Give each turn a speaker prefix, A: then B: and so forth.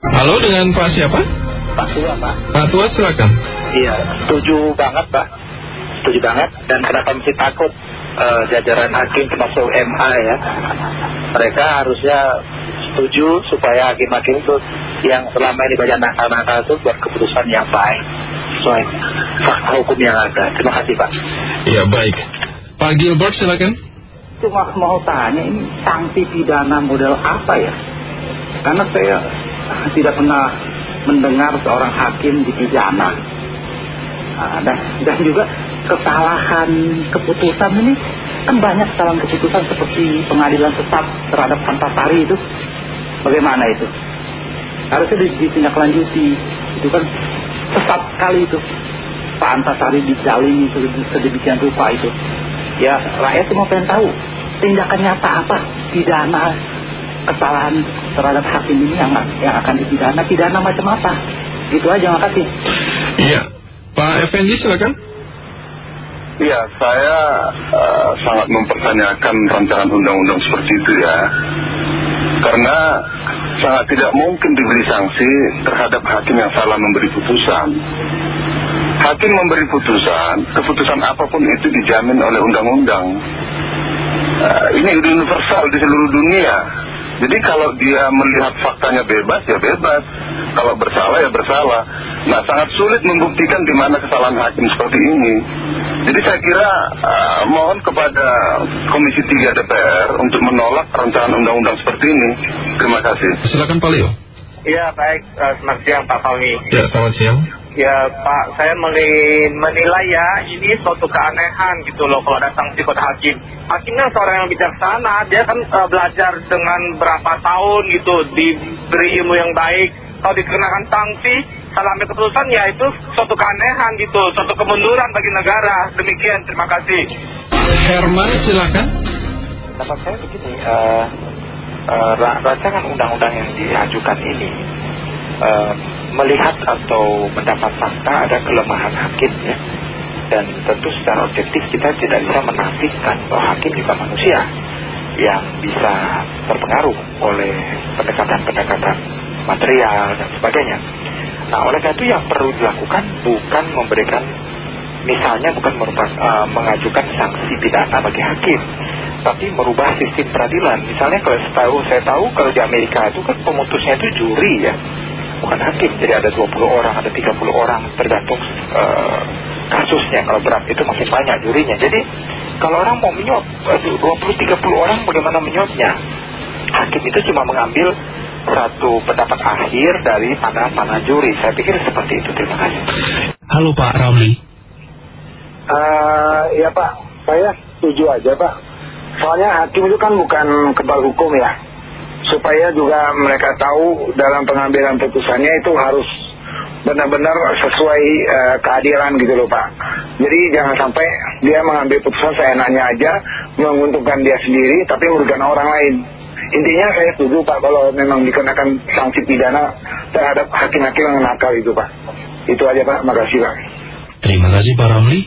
A: Halo dengan Pak siapa?
B: Pak Tua, Pak.
A: Pak Tua silakan.
B: Iya, setuju banget, Pak. Setuju banget. Dan kenapa mesti takut eh, jajaran hakim termasuk MA ya? Mereka harusnya setuju supaya hakim-hakim itu yang selama ini banyak nakal-nakal itu buat keputusan yang baik sesuai fakta hukum yang ada. Terima kasih, Pak.
A: Ya baik. Pak Gilbert silakan.
C: Cuma mau tanya ini sanksi pidana model apa ya? Karena saya tidak pernah mendengar seorang hakim dipidana. Nah, dan, dan juga kesalahan keputusan ini kan banyak kesalahan keputusan seperti pengadilan sesat terhadap Antasari itu. Bagaimana itu? Harusnya ditindaklanjuti. Itu kan sesat sekali itu. Pak Antasari didalimi sedemikian rupa itu. Ya rakyat cuma pengen tahu tindakan nyata apa pidana kesalahan terhadap hakim ini yang, yang akan dipidana pidana macam apa gitu aja makasih
A: Iya. Pak Effendi silakan.
D: Ya, saya eh, sangat mempertanyakan rancangan undang-undang seperti itu ya. Karena sangat tidak mungkin diberi sanksi terhadap hakim yang salah memberi putusan. Hakim memberi putusan, keputusan apa pun itu dijamin oleh undang-undang. Eh, ini universal di seluruh dunia. Jadi kalau dia melihat faktanya bebas, ya bebas. Kalau bersalah, ya bersalah. Nah, sangat sulit membuktikan di mana kesalahan hakim seperti ini. Jadi saya kira eh, mohon kepada Komisi 3 DPR untuk menolak rancangan undang-undang seperti ini. Terima kasih.
A: Silakan Pak Leo.
B: Iya, baik. Eh, selamat siang, Pak Fahmi.
A: Ya selamat siang.
B: Ya Pak, saya menilai ya ini suatu keanehan gitu loh kalau ada sanksi kota hakim. Hakimnya seorang yang bijaksana, dia kan eh, belajar dengan berapa tahun gitu, diberi ilmu yang baik. Kalau dikenakan sanksi, salah ambil keputusan ya itu suatu keanehan gitu, suatu kemunduran bagi negara. Demikian, terima kasih.
A: Herman silakan.
E: Pendapat saya begini, eh, eh, ra- rancangan undang-undang yang diajukan ini eh, melihat atau mendapat fakta ada kelemahan hakim ya. Dan tentu secara objektif kita tidak bisa menafikan bahwa hakim juga manusia yang bisa terpengaruh oleh pendekatan-pendekatan material dan sebagainya. Nah, oleh karena itu yang perlu dilakukan bukan memberikan misalnya bukan eh, mengajukan sanksi pidana bagi hakim, tapi merubah sistem peradilan. Misalnya kalau saya tahu, saya tahu kalau di Amerika itu kan pemutusnya itu juri ya, bukan hakim. Jadi ada 20 orang, ada 30 orang, tergantung eh, kasusnya. Kalau berat itu makin banyak jurinya. Jadi kalau orang mau menyuap, 20-30 orang bagaimana menyuapnya? Hakim itu cuma mengambil satu pendapat akhir dari pandangan-pandangan juri. Saya pikir seperti itu. Terima kasih.
A: Halo Pak Ramli.
F: Eh, ya Pak, saya setuju aja Pak. Soalnya hakim itu kan bukan kebal hukum ya. Supaya juga mereka tahu dalam pengambilan putusannya itu harus benar-benar sesuai eh, keadilan gitu loh Pak. Jadi jangan sampai dia mengambil putusan seenaknya aja, menguntungkan dia sendiri tapi merugikan orang lain. Intinya saya setuju Pak kalau memang dikenakan sanksi pidana terhadap hakim-hakim yang nakal itu Pak. Itu aja Pak, makasih Pak.
A: Terima kasih Pak Ramli.